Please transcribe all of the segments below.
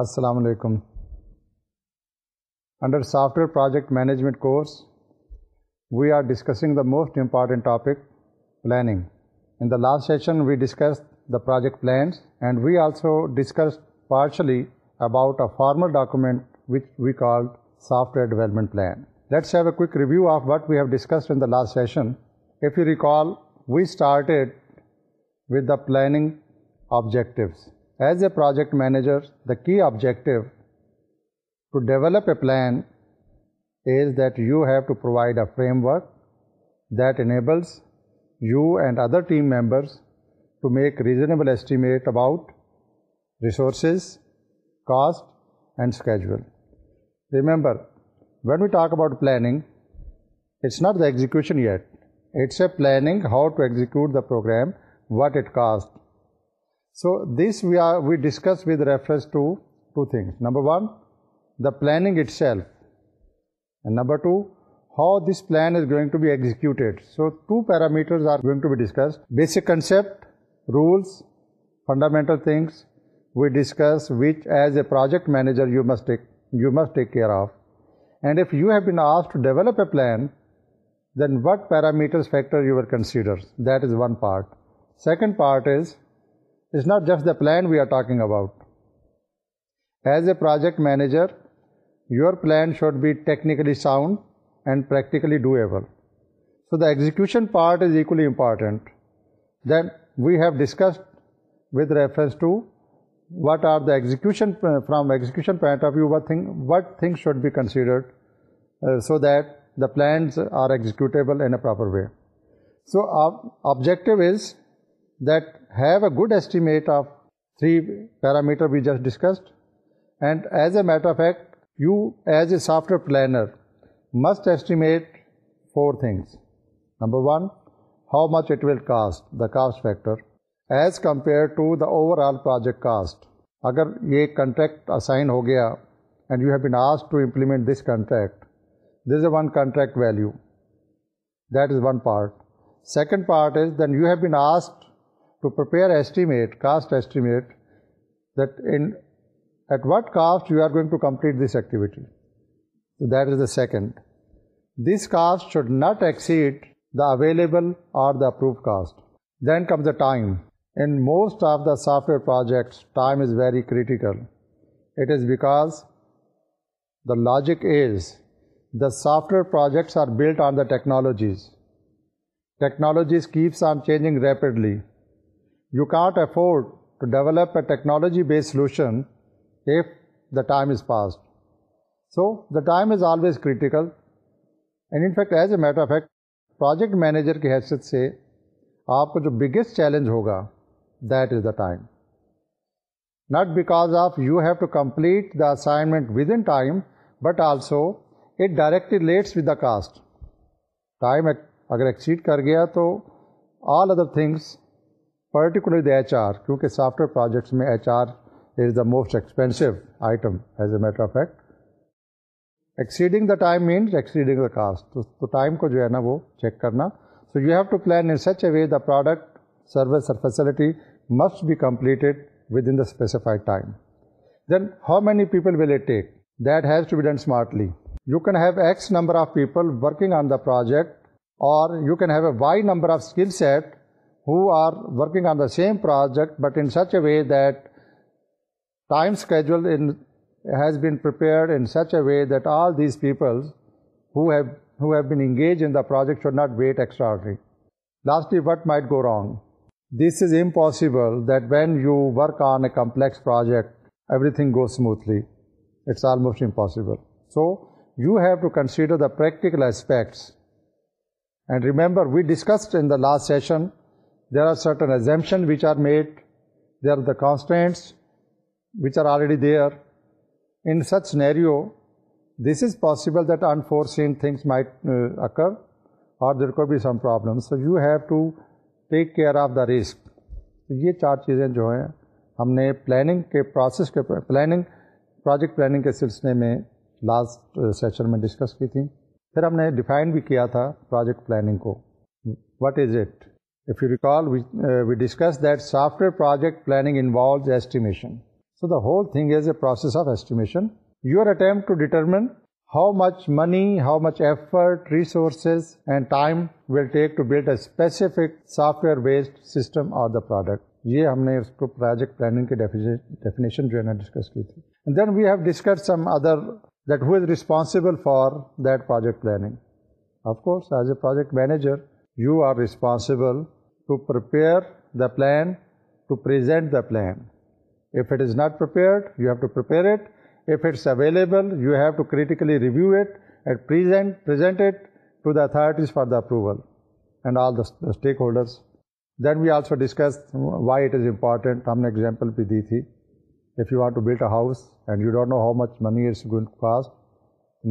Assalamu alaikum. Under Software Project Management course, we are discussing the most important topic, planning. In the last session, we discussed the project plans, and we also discussed partially about a formal document which we called Software Development Plan. Let's have a quick review of what we have discussed in the last session. If you recall, we started with the planning objectives. As a project manager, the key objective to develop a plan is that you have to provide a framework that enables you and other team members to make reasonable estimate about resources, cost and schedule. Remember, when we talk about planning, it's not the execution yet. It's a planning how to execute the program, what it costs, so this we discussed with reference to two things. Number one, the planning itself, and number two, how this plan is going to be executed. So two parameters are going to be discussed. Basic concept, rules, fundamental things we discuss, which as a project manager you must take care of. And if you have been asked to develop a plan, then what parameters factor you will consider? That is one part. Second part is it's not just the plan we are talking about. As a project manager, your plan should be technically sound and practically doable. So the execution part is equally important. Then we have discussed with reference to what are the execution, from execution point of view, what things should be considered uh, so that the plans are executable in a proper way. So our objective is that have a good estimate of three parameter we just discussed and as a matter you as a software planner must estimate four things number one how much it will cost the cost factor as compare to the overall project cost اگر یہ contract assign ہو گیا and you have been asked to implement this contract this a one contract value that is one part second part is then you have been asked to prepare estimate, cost estimate, that at what cost you are going to complete this activity. So that is the second. This cost should not exceed the available or the approved cost. Then comes the time. In most of the software projects, time is very critical. It is because the logic is the software projects are built on the technologies. Technologies keeps on changing rapidly. You can't afford to develop a technology base solution if the time is past so the time is always critical and in fact as a matter of fact project manager کی حیثیت سے آپ کو جو biggest challenge ہوگا that is the time not because of you have to complete the assignment within time but also it directly relates with the cost time اگر exceed کر گیا تو all other things particular the H R کیونکہ software projects میں H R is the most expensive item as a matter of fact exceeding the time means exceeding the cost تو time کو جو ہے نا وہ چیک کرنا so you have to plan in such a way the product service اور facility must be completed within the specified time then how many people will it take that has to be done smartly you can have X number of people working on the project اور you can have a Y number of skill set who are working on the same project, but in such a way that time schedule has been prepared in such a way that all these people who have been engaged in the project should not wait extraordinarily. Lastly, what might go wrong? This is impossible that when you work on a complex project, everything goes smoothly. It's almost impossible. So, you have to consider the practical aspects. And remember, we discussed in the last session there are certain assumption which are made there are the constants which are already there in such scenario this is possible that unforeseen things my occur اور there could be some problem so you have to take care of the risk یہ چار چیزیں جو ہیں ہم نے planning کے process کے پلاننگ پروجیکٹ پلاننگ کے سلسلے میں لاسٹ سیشن uh, میں ڈسکس کی تھیں پھر ہم نے ڈیفائن بھی کیا تھا پروجیکٹ پلاننگ کو what is it discuss that software project planning involves estimation so the whole thing is a process of estimation you attempt determine how much money how much effort resources and time will take to build a specific software based system or the product یہ ہم نے اس کو project planning کے definition جو ہے نا discuss کی تھی then we have discuss some other that who's responsible for that project planning of course as a project manager you are responsible to prepare the plan to present the plan if it is not prepared you have to prepare it if it's available you have to critically review it and present present to the authorities for the approval and all the اسٹیک ہولڈرس then we also discuss why it is important ہم نے example بھی دی تھی if you want to build a house and you don't know how much money is going cost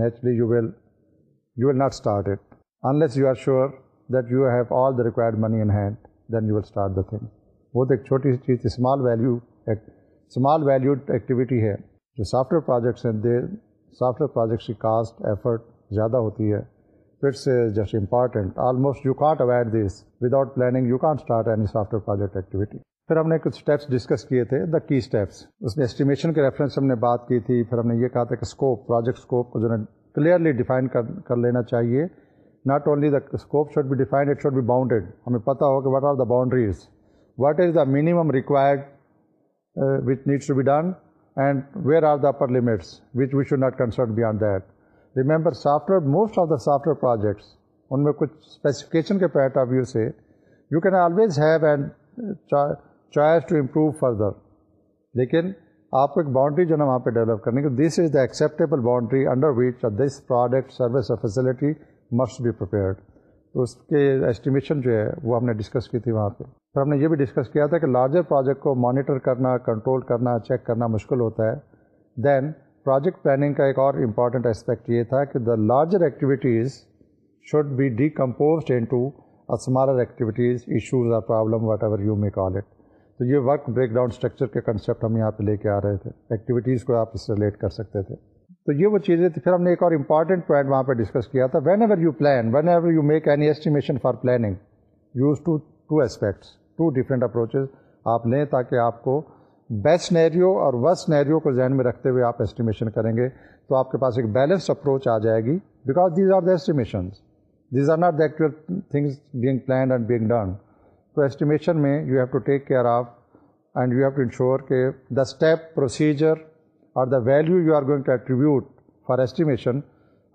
naturally you you not start it unless you are sure that you have all the required money in hand then you will start the thing وہ تو ایک چھوٹی سی چیز small value small valued activity ہے جو software projects ہیں software projects کی کاسٹ ایفرٹ زیادہ ہوتی ہے it's just almost you you can't can't avoid this planning start any software project activity پھر ہم نے کچھ اسٹیپس ڈسکس کیے تھے دا کی اسٹیپس اس میں اسٹیمیشن کے ریفرنس ہم نے بات کی تھی پھر ہم نے یہ کہا تھا کہ اسکوپ پروجیکٹ اسکوپ کو جو ہے کلیئرلی ڈیفائن کر لینا چاہیے not only the scope should be defined it should be bounded ہمیں پتہ ہو کہ what are the boundaries what is the minimum required which needs to be done and where are the upper limits which we should not concert beyond that remember software most of the software projects ان میں کچھ specification کے point of view سے you can always have and choice to improve further لیکن آپ کو ایک boundary جو ہے نا وہاں پہ ڈیولپ کرنے کی this is the acceptable boundary under which this product service اور فیسلٹی مسٹ بی پریپیئرڈ تو اس کے ایسٹیمیشن جو ہے وہ ہم نے ڈسکس کی تھی وہاں پہ پھر ہم نے یہ بھی ڈسکس کیا تھا کہ لارجر پروجیکٹ کو مانیٹر کرنا کنٹرول کرنا چیک کرنا مشکل ہوتا ہے دین پروجیکٹ پلاننگ کا ایک اور امپارٹنٹ اسپیکٹ یہ تھا کہ the larger activities should be decomposed into smaller activities issues or problem whatever you may call it تو یہ ورک بریک ڈاؤن اسٹرکچر کے کنسیپٹ ہم یہاں پہ لے کے آ رہے تھے ایکٹیویٹیز کو آپ اس سے ریلیٹ کر سکتے تھے تو یہ وہ چیزیں تھیں پھر ہم نے ایک اور امپارٹنٹ پوائنٹ وہاں پہ ڈسکس کیا تھا whenever you plan whenever you make any estimation for planning use two two aspects two different approaches آپ لیں تاکہ آپ کو بیسٹ نیریو اور ورسٹ نیریو کو ذہن میں رکھتے ہوئے آپ ایسٹیمیشن کریں گے تو آپ کے پاس ایک بیلنسڈ اپروچ آ جائے گی because these are the estimations these are not the actual things being planned and being done تو ایسٹیمیشن میں you have to take care of and you have to ensure کہ دا اسٹیپ پروسیجر اور the value you are going to attribute for estimation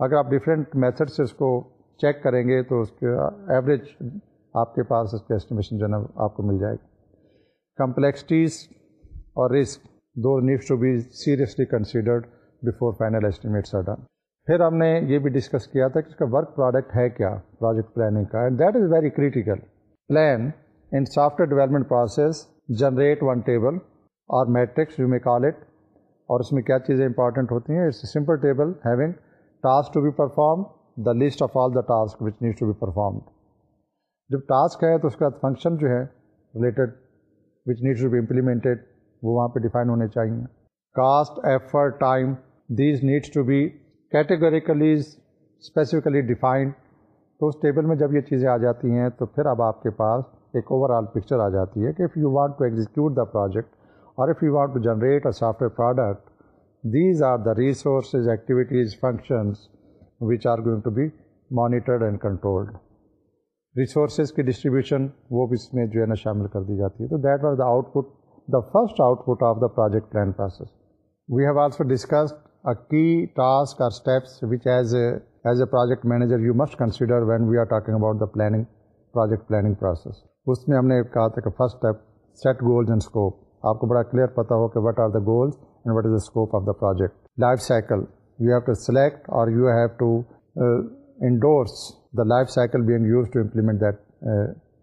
اگر آپ different method سے اس کو check کریں گے تو اس کے ایوریج آپ کے پاس اس کے ایسٹیمیشن جو ہے نا آپ کو مل جائے گی کمپلیکسٹیز اور risk do needs to be seriously considered before final estimates are done پھر ہم نے یہ بھی ڈسکس کیا تھا کہ اس کا ورک پروڈکٹ ہے کیا پروجیکٹ پلاننگ کا and that is very critical plan in software development process generate one table اور matrix you may call it اور اس میں کیا چیزیں امپارٹنٹ ہوتی ہیں it's a simple table having task to be perform the list of all the task which needs to be performed جب task ہے تو اس کا فنکشن جو ہے related which needs to be implemented وہ وہاں پہ ڈیفائن ہونے چاہیے cost effort time these needs to be categorically specifically defined تو اس ٹیبل میں جب یہ چیزیں آ جاتی ہیں تو پھر اب آپ کے پاس ایک اوور آل پکچر آ جاتی ہے کہ if you want to execute the project اور if you want to generate a software product these are the resources activities functions which are going to be monitored and control resources کی distribution وہ بھی اس میں جو ہے نا شامل کر دی جاتی ہے تو that are the output the first output of the project plan process we have also discussed a key task or steps which as a as a project manager you must consider when we are talking about the planning project planning process اس میں ہم نے کہا تھا کہ first step set goals and scope آپ کو بڑا کلیئر پتا ہو کہ what are the goals what is the scope of the project life cycle you have to select اور you have to endorse the life cycle being use to implement that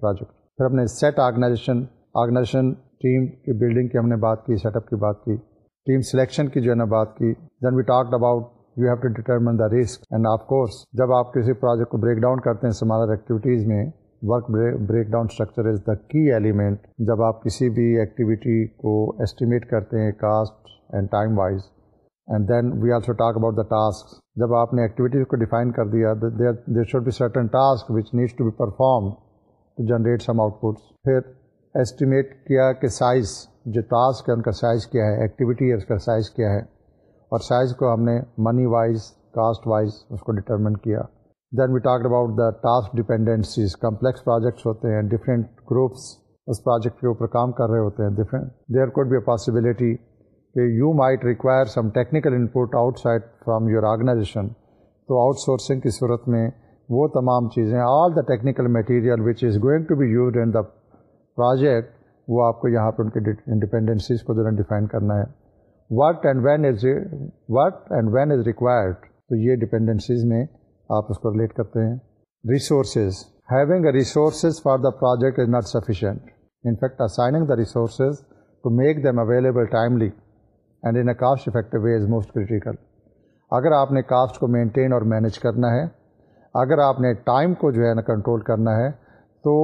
project پھر ہم نے set organization organization team کی building کی ہم نے بات کی سیٹ اپ کی بات کی ٹیم سلیکشن کی جو ہے نا بات کی دین وی ٹاک کورس جب آپ کسی پروجیکٹ کو بریک ڈاؤن کرتے ہیں سمالر ایکٹیویٹیز میں work break down structure is the key element جب آپ کسی بھی ایکٹیویٹی کو ایسٹیمیٹ کرتے ہیں cost and time wise and then we also talk about the task جب آپ نے ایکٹیویٹیز کو ڈیفائن کر دیا there should be certain task which needs to be perform to generate some outputs پھر ایسٹیمیٹ کیا کہ سائز جو ٹاسک ہے ان کا سائز کیا ہے ایکٹیویٹی ہے اس کا سائز کیا ہے اور سائز کو ہم نے منی وائز کاسٹ وائز اس کو ڈٹرمن کیا then we talk about the task dependencies complex projects ہوتے ہیں ڈفرینٹ گروپس اس پروجیکٹ کے اوپر کام کر رہے ہوتے ہیں different there could be a possibility کہ you might require some technical input outside from your organization تو آؤٹ سورسنگ کی صورت میں وہ تمام چیزیں all the technical material which is going to be use in the project وہ آپ کو یہاں پر ان کے انڈیپینڈنسیز کو ڈیفائن کرنا ہے what and when is what and when is required تو یہ ڈپینڈنسیز میں آپ اس کو ریلیٹ کرتے ہیں resources having a resources for the project is not sufficient in fact assigning the resources to make them available timely and in a cost effective way is most critical اگر آپ نے cost کو maintain اور manage کرنا ہے اگر آپ نے ٹائم کو جو ہے نا کنٹرول کرنا ہے تو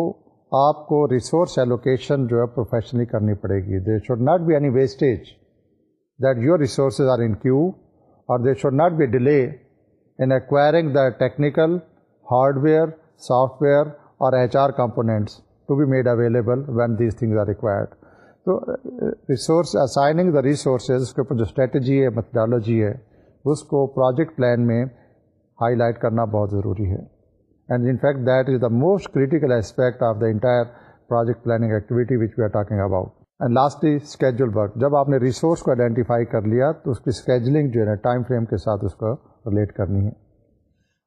آپ کو ریسورس ایلوکیشن جو ہے پروفیشنلی کرنی پڑے گی they should not be any wastage that your resources are in queue اور they should not be delay in acquiring the technical hardware software اور H R components to be made available when these things are required تو resource assigning the resources اس کے اوپر جو strategy ہے methodology ہے اس کو پروجیکٹ پلان میں ہائی لائٹ کرنا بہت ضروری ہے and in fact that is the most critical aspect of the entire project planning activity which we are talking about and lastly schedule work جب آپ نے ریسورس کو آئیڈینٹیفائی کر لیا تو اس کی اسکیجلنگ جو ہے نا ٹائم فریم کے ساتھ اس کو ریلیٹ کرنی ہے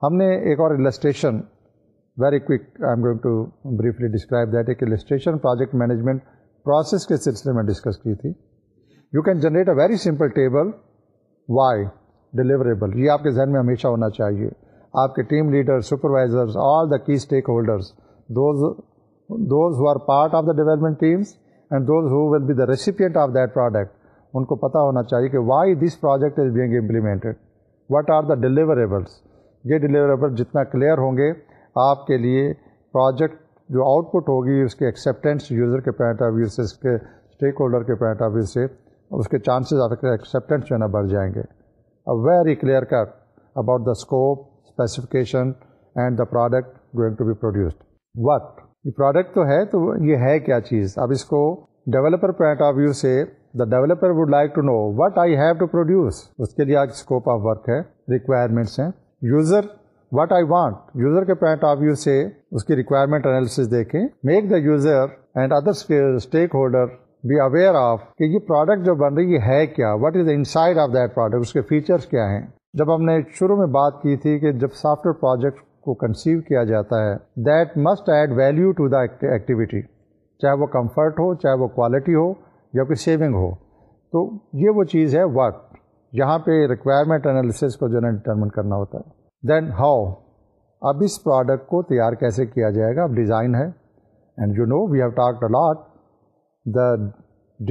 ہم نے ایک اور illustration very quick I am going to briefly describe that ایک السٹریشن پروجیکٹ مینجمنٹ پروسیس کے سلسلے میں ڈسکس کی تھی you can generate a very simple table Y deliverable یہ آپ کے ذہن میں ہمیشہ ہونا چاہیے آپ کے team leader supervisors all the key stakeholders those who are part of the development teams and those who will be the recipient of that product ان کو پتا ہونا چاہیے کہ why this project is being implemented what are the deliverables یہ deliverable جتنا clear ہوں گے آپ کے لیے پروجیکٹ جو آؤٹ پٹ ہوگی اس کے ایکسیپٹینس یوزر کے پوائنٹ آف ویو سے اس کے اسٹیک ہولڈر کے پوائنٹ آف ویو سے اس کے چانسز آپ کے ایکسیپٹینس جو ہے نا بڑھ جائیں گے very clear cut about the scope specification and the product going to be produced what یہ پروڈکٹ تو ہے تو یہ ہے کیا چیز اب اس کو ڈیولپر پوائنٹ آف ویو سے the developer would like to know what I have to produce اس کے لیے آج اسکوپ آف ورک ہے ریکوائرمنٹس ہیں user what I want user کے پوائنٹ آف ویو سے اس کی ریکوائرمنٹ انالیس دیکھیں make the user and other stakeholder be aware of کہ یہ پروڈکٹ جو بن رہی ہے کیا what is the inside of that product اس کے فیچرس کیا ہیں جب ہم نے شروع میں بات کی تھی کہ جب سافٹ ویئر پروجیکٹ کو کنسیو کیا جاتا ہے that must add value to the activity چاہے وہ کمفرٹ ہو چاہے وہ کوالٹی ہو یا کوئی سیونگ ہو تو یہ وہ چیز ہے وقت جہاں پہ ریکوائرمنٹ انالیسس کو جو ہے نا ڈٹرمن کرنا ہوتا ہے دین ہاؤ اب اس پروڈکٹ کو تیار کیسے کیا جائے گا اب ڈیزائن ہے and you know we have talk a lot the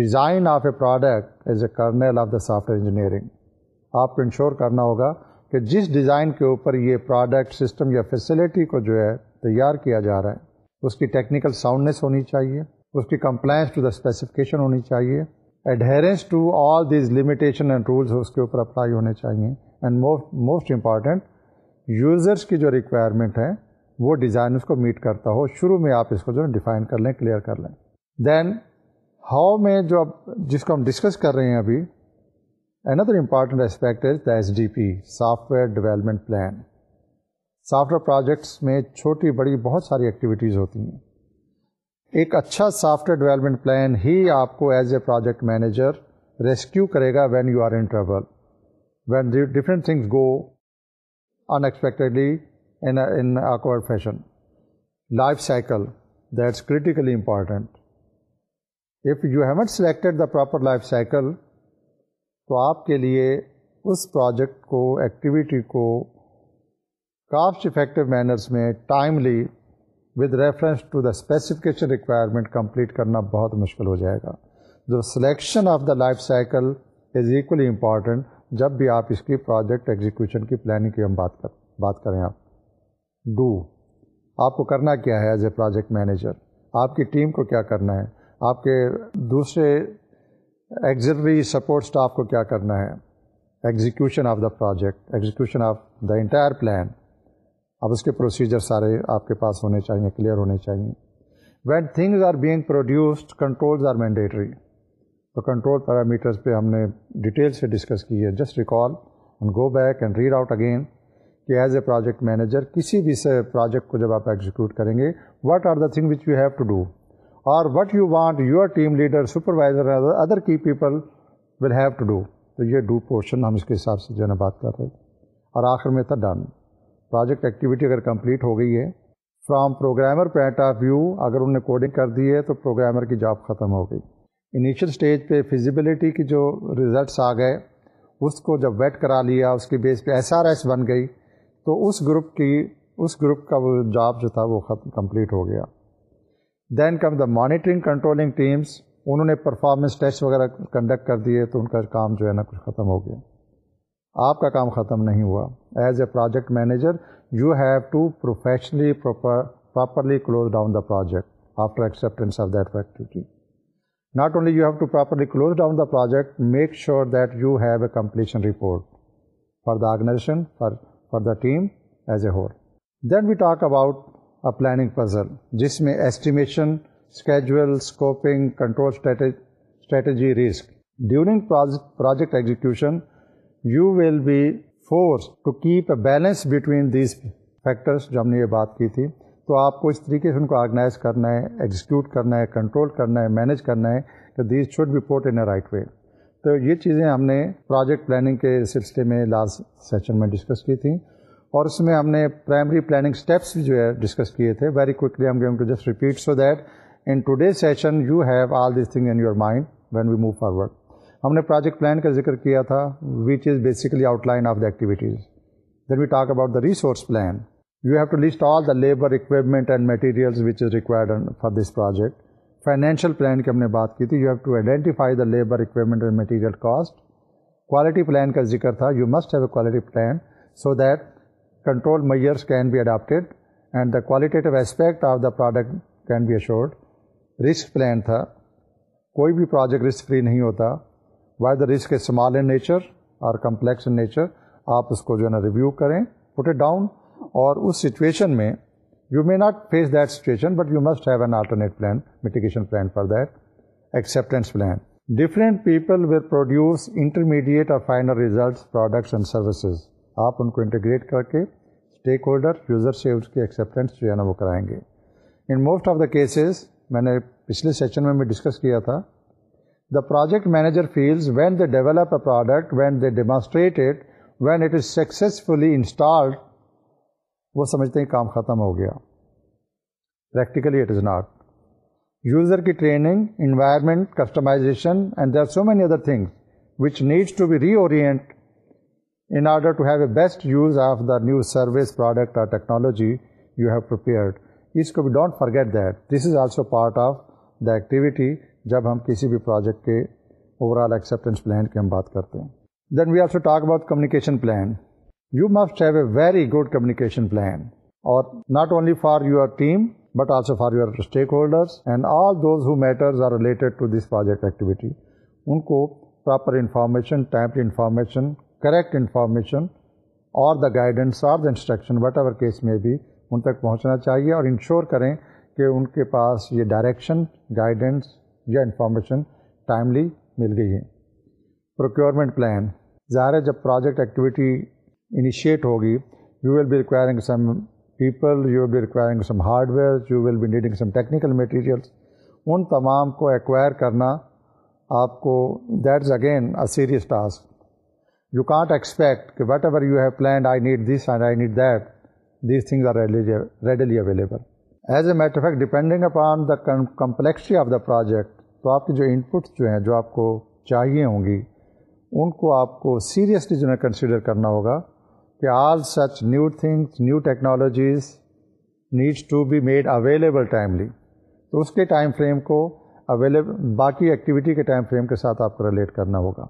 design of a product as a kernel of the software engineering آپ کو انشور کرنا ہوگا کہ جس ڈیزائن کے اوپر یہ پروڈکٹ سسٹم یا فیسلٹی کو جو ہے تیار کیا جا رہا ہے اس کی ٹیکنیکل ساؤنڈنیس ہونی چاہیے اس کی کمپلائنس ٹو دا اسپیسیفکیشن ہونی چاہیے adherence to all these limitation and rules اس کے اوپر اپلائی ہونے چاہیے and most most important users کی جو ریکوائرمنٹ ہے وہ ڈیزائن اس کو میٹ کرتا ہو شروع میں آپ اس کو جو ہے ڈیفائن کر لیں کلیئر کر لیں دین ہاؤ میں جو اب جس کو ہم ڈسکس کر رہے ہیں ابھی اندر other aspect is the S D P software development plan software projects میں چھوٹی بڑی بہت ساری ایکٹیویٹیز ہوتی ہیں ایک اچھا سافٹ ویئر ڈیولپمنٹ پلان ہی آپ کو as a project manager rescue کرے گا when you are in travel when different things go unexpectedly in fashion life cycle that's critically important if you have not selected the proper life cycle تو آپ کے لیے اس project کو activity کو cost effective manners میں timely with reference to the specification requirement complete کرنا بہت مشکل ہو جائے گا جو selection of the life cycle is equally important جب بھی آپ اس کی پروجیکٹ ایگزیکیوشن کی پلاننگ کی ہم بات کر بات کریں آپ ڈو آپ کو کرنا کیا ہے ایز اے پروجیکٹ مینیجر آپ کی ٹیم کو کیا کرنا ہے آپ کے دوسرے ایگزری سپورٹ اسٹاف کو کیا کرنا ہے execution of the project execution of the entire plan اب اس کے پروسیجر سارے آپ کے پاس ہونے چاہیے کلیئر ہونے چاہیے when things are being produced controls are mandatory تو کنٹرول پیرامیٹرز پہ ہم نے ڈیٹیل سے ڈسکس کی ہے just recall and go back and read out again کہ ایز اے پروجیکٹ مینیجر کسی بھی سے پروجیکٹ کو جب آپ ایگزیکیوٹ کریں گے what are the thing which you have to do اور what you want your team leader supervisor other key people will have to do تو یہ ڈو پورشن ہم اس کے حساب سے جو ہے نا بات کر رہے ہیں اور آخر میں تھا ڈن پروجیکٹ ایکٹیویٹی اگر کمپلیٹ ہو گئی ہے from programmer point of view اگر انہوں نے کوڈنگ کر دی ہے تو پروگرامر کی جاب ختم ہو گئی انیشیل اسٹیج پہ فیزیبلٹی کی جو ریزلٹس آ گئے اس کو جب ویٹ کرا لیا اس کی بیس پہ ایس آر ایس بن گئی تو اس گروپ کی اس گروپ کا وہ جاب جو تھا وہ ختم کمپلیٹ ہو گیا then come the monitoring controlling teams انہوں نے پرفارمنس ٹیسٹ وغیرہ کنڈکٹ کر دیے تو ان کا کام جو ہے نا کچھ ختم ہو گیا آپ کا کام ختم نہیں ہوا as a project manager you have to professionally properly close down the project after acceptance of that factory not only you have to properly close down the project make sure that you have a completion report for the organization for for the team as a whole then we talk about a planning puzzle جس میں estimation schedule scoping control strategy risk during project execution you will be force to keep a balance between these factors جو ہم نے یہ بات کی تھی تو آپ کو اس طریقے سے ان کو آرگنائز کرنا ہے ایگزیکیوٹ کرنا ہے کنٹرول کرنا ہے مینیج کرنا ہے کہ these should be put in a right way تو یہ چیزیں ہم نے پروجیکٹ پلاننگ کے سلسلے میں لاسٹ سیشن میں ڈسکس کی تھیں اور اس میں ہم نے پرائمری پلاننگ اسٹیپس بھی جو ہے ڈسکس کیے تھے ویری ہم game to just repeat so that in today session you have all this thing in your mind when we move forward ہم نے پروجیکٹ پلان کا ذکر کیا تھا which is basically outline of the activities then we talk about the resource plan you have to list all the labour equipment and materials which is required for this project financial plan کی ہم نے بات کی تھی you have to identify the labour equipment and material cost quality plan کا ذکر تھا you must have a quality plan so that control measures can be adapted and the qualitative aspect of the product can be assured risk plan تھا کوئی بھی project risk free نہیں ہوتا why the risk small in nature اور complex in nature آپ اس کو جو ہے نا ریویو کریں پٹ اے ڈاؤن اور اس سچویشن میں you may not face that situation but you must have an alternate plan mitigation plan for that acceptance plan different people will produce intermediate اور final results products and services آپ ان کو integrate کر کے stake holder user سے اس کی acceptance جو ہے نا وہ کرائیں گے in most of the cases میں نے پچھلے سیشن میں بھی ڈسکس کیا تھا the project manager fails when they develop a product when they demonstrate when it is successfully installed وہ سمجھتے ہیں کام ختم ہو گیا practically it is not user کی training environment customization and there so many other things which needs to be reorient in order to have a best use of the new service product or technology you have پرڈ اس کو be don't forget that this is also part of the activity جب ہم کسی بھی project کے overall acceptance plan کی ہم بات کرتے ہیں then we also talk about communication plan you must have a very good communication plan اور not only for your team but also for your stakeholders and all those who matters are related to this project activity ان کو proper information timely information correct information اور the guidance are the instruction whatever case میں بھی ان تک پہنچنا چاہیے اور انشور کریں کہ ان کے پاس یہ ڈائریکشن گائیڈنس انفارمیشن ٹائملی مل گئی ہے پروکیورمنٹ پلان ظاہر ہے جب پروجیکٹ ایکٹیویٹی انیشیٹ ہوگی you will be requiring some people you will be requiring some hardware you be needing some technical materials ان تمام کو ایکوائر کرنا آپ کو that is again a serious task you can't expect کہ whatever you have planned I need this and I need that these things are readily available as a matter fact depending upon the complexity of the project تو آپ کے جو ان پٹس جو ہیں جو آپ کو چاہیے ہوں گی ان کو آپ کو سیریسلی جو ہے کنسیڈر کرنا ہوگا کہ all such new things new technologies needs to be made available timely تو اس کے ٹائم فریم کو اویلیبل باقی ایکٹیویٹی کے ٹائم فریم کے ساتھ آپ کو ریلیٹ کرنا ہوگا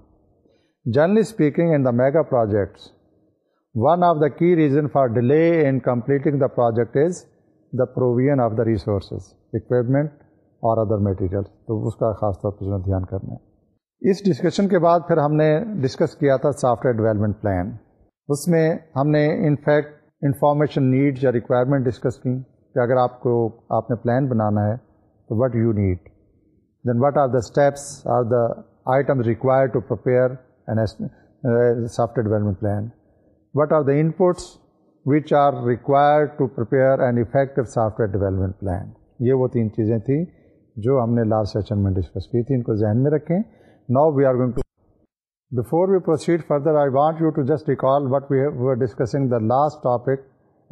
generally speaking in the mega projects one of the key reason for delay in completing the project is the provision of the resources equipment اور ادر میٹیریل تو اس کا خاص طور پر جو دھیان کرنا ہے اس ڈسکشن کے بعد پھر ہم نے ڈسکس کیا تھا سافٹ ویئر ڈیولپمنٹ پلان اس میں ہم نے انفیکٹ انفارمیشن نیڈ یا ریکوائرمنٹ ڈسکس کی کہ اگر آپ کو آپ نے پلان بنانا ہے تو what you need then what are the steps are the item require to prepare software development plan what are the inputs which are require to prepare and effective software development plan یہ وہ تین چیزیں تھیں جو ہم نے last session میں discuss کی تھی ان کو ذہن میں رکھیں now we are going to before we proceed further I want you to just recall what we are discussing the last topic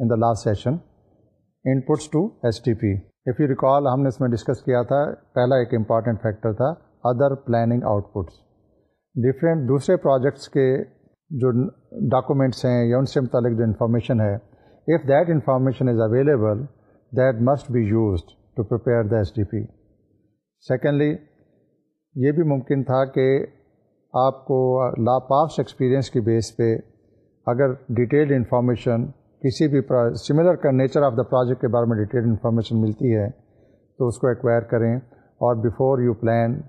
in the last session inputs to S T P F you recall ہم نے اس میں discuss کیا تھا پہلا ایک important factor تھا other planning outputs different دوسرے پروجیکٹس کے جو ڈاکومنٹس ہیں یا ان سے متعلق جو انفارمیشن ہے if that information is available that must be used to prepare the S D P secondly یہ بھی ممکن تھا کہ آپ کو لاپاس ایکسپیرئنس کی بیس پہ اگر ڈیٹیلڈ انفارمیشن کسی بھی سملر کا نیچر آف دا پروجیکٹ کے بارے میں ڈیٹیل انفارمیشن ملتی ہے تو اس کو ایکوائر کریں اور before you plan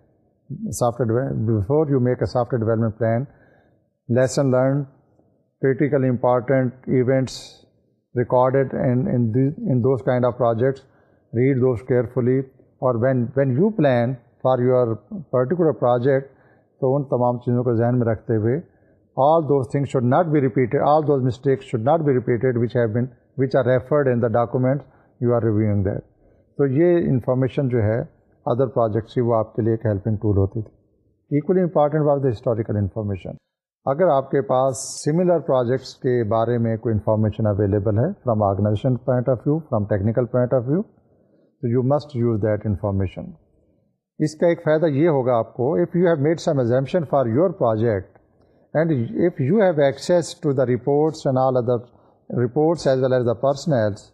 software before you make a software development plan lesson learn critical important events recorded in those kind of projects read those carefully اور when when you plan for your particular project تو ان تمام چیزوں کو ذہن میں رکھتے ہوئے all those thing should not be repeated all those mistakes should not be repeated which have been which are referred in the document you are reviewing that تو یہ انفارمیشن جو ہے ادر پروجیکٹس کی وہ آپ کے لیے ایک ہیلپنگ ٹول ہوتی تھی equally important was the historical information اگر آپ کے پاس سملر پروجیکٹس کے بارے میں کوئی انفارمیشن اویلیبل ہے from organization point of view from technical point of view تو you must use that information اس کا ایک فائدہ یہ ہوگا آپ کو if you have made some exemption for your project and if you have access to the reports and all other reports as well as the personnels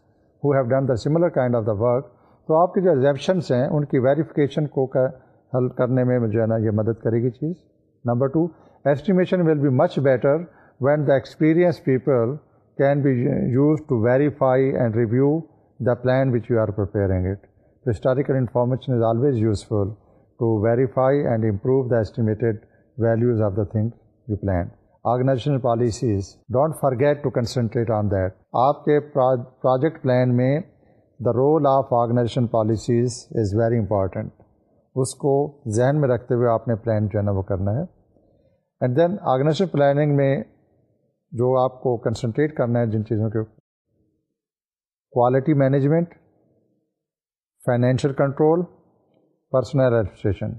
who have done the similar kind of the work تو آپ کے جو assumptions ہیں ان کی verification کو حل کرنے میں جو ہے نا یہ مدد کرے گی چیز number two estimation will be much better when the experience people can be use to verify and review the plan which you are it. It historical information is always useful to verify and improve the estimated values of the thing you plan Organizational policies don't forget to concentrate on that آپ کے project plan میں the role of organization policies is very important اس کو ذہن میں رکھتے ہوئے آپ نے پلان جو ہے نا وہ کرنا ہے اینڈ دین آرگنیشن پلاننگ میں جو آپ کو کنسنٹریٹ کرنا ہے جن چیزوں کے quality management financial control personnel administration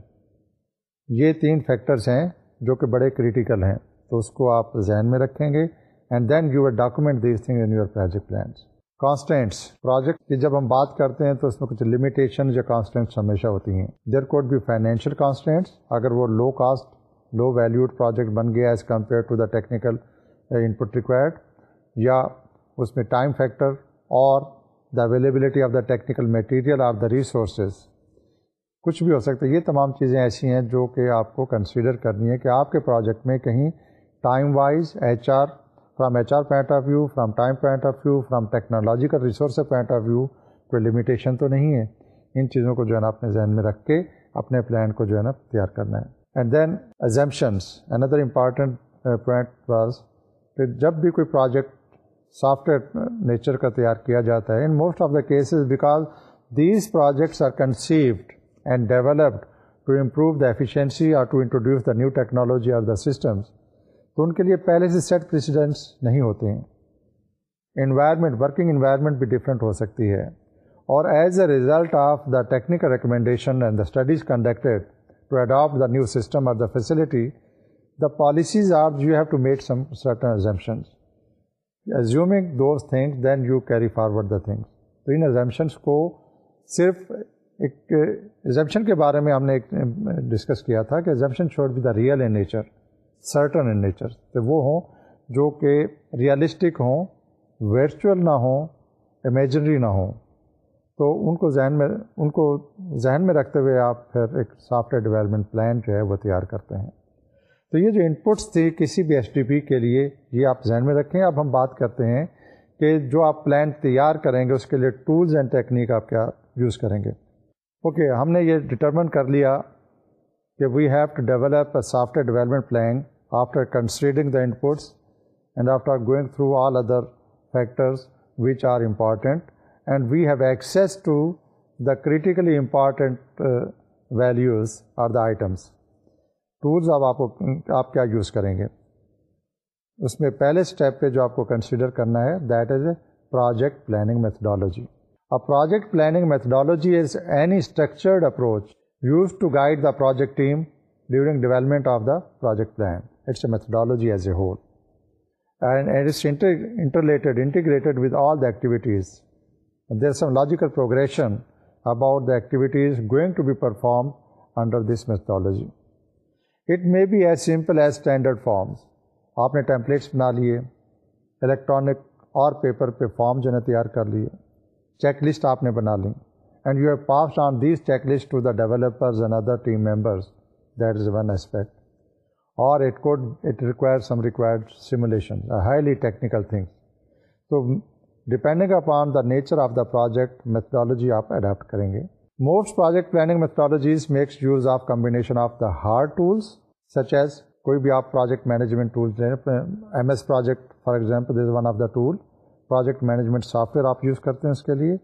یہ تین فیکٹرز ہیں جو کہ بڑے کریٹیکل ہیں تو اس کو آپ ذہن میں رکھیں گے and then you are document these thing in your project plans constants project کی جب ہم بات کرتے ہیں تو اس میں کچھ لمیٹیشن یا کانسٹینٹس ہمیشہ ہوتی ہیں there could be financial constants اگر وہ low cost low valued project بن گیا as compare to the technical input required یا اس میں ٹائم فیکٹر اور the availability of the technical material of the resources کچھ بھی ہو سکتا ہے یہ تمام چیزیں ایسی ہیں جو کہ آپ کو کنسیڈر کرنی ہے کہ آپ کے پروجیکٹ میں کہیں time wise H R from H R point of view from time point of view from technological resource point of view کوئی لمیٹیشن تو نہیں ہے ان چیزوں کو جو ہے نا اپنے ذہن میں رکھ کے اپنے پلان کو جو ہے نا تیار کرنا ہے اینڈ دین ایزمپشنس اندر امپارٹنٹ پوائنٹ واز کہ جب بھی کوئی پروجیکٹ سافٹ ویئر نیچر کا تیار کیا جاتا ہے in most of the cases because these projects are conceived and developed to improve the efficiency اور to introduce the new technology اور دا سسٹمس تو ان کے لیے پہلے سے سیٹ پریسیڈنٹس نہیں ہوتے ہیں انوائرمنٹ ورکنگ انوائرمنٹ بھی ڈفرینٹ ہو سکتی ہے اور as a result of the technical recommendation and the studies conducted to adapt the new system اور the facility the policies or you have to make some certain certainties assuming those things then you carry forward the things تو ان assumptions کو صرف ایک exemption کے بارے میں ہم نے ایک ڈسکس کیا تھا کہ assumption should be the real in nature certain in nature تو وہ ہوں جو کہ ریئلسٹک ہوں ورچوئل نہ ہوں امیجنری نہ ہوں تو ان کو ذہن میں ان کو ذہن میں رکھتے ہوئے آپ پھر ایک سافٹ ویئر ڈیولپمنٹ پلان جو ہے وہ تیار کرتے ہیں تو یہ جو ان پٹس تھے کسی بھی ایس ڈی پی کے لیے یہ آپ ذہن میں رکھیں اب ہم بات کرتے ہیں کہ جو آپ پلان تیار کریں گے اس کے لیے ٹولز اینڈ ٹیکنیک آپ کیا یوز کریں گے اوکے ہم نے یہ ڈٹرمن کر لیا کہ we have to develop a software development plan after considering the inputs and after going through all other factors which are important and we have access to the critically important values are the items tools اب آپ کو آپ کیا use کریں گے اس میں پہلے step پہ جو آپ کو کنسیڈر کرنا ہے that is a project planning methodology a project planning methodology is any structured approach use to guide the project team during development of the project plan it's a methodology as a whole and it's interrelated integrated with all the activities there some logical progression about the activities going to be perform under this methodology it may be as simple as standard forms آپ نے templates بنا لیے electronic اور paper پہ form جو ہے تیار کر لیے چیک لسٹ آپ نے بنا لی and you have passed on these check list to the developers and other team members that is one aspect اور it could it require some required simulation highly technical things تو depending upon the nature of the project methodology آپ adapt کریں گے Most project planning methodologies makes use of combination of the hard tools such as کوئی بھی آپ project management tools M S project for example is one of the tool project management software آپ use کرتے ہیں اس کے لیے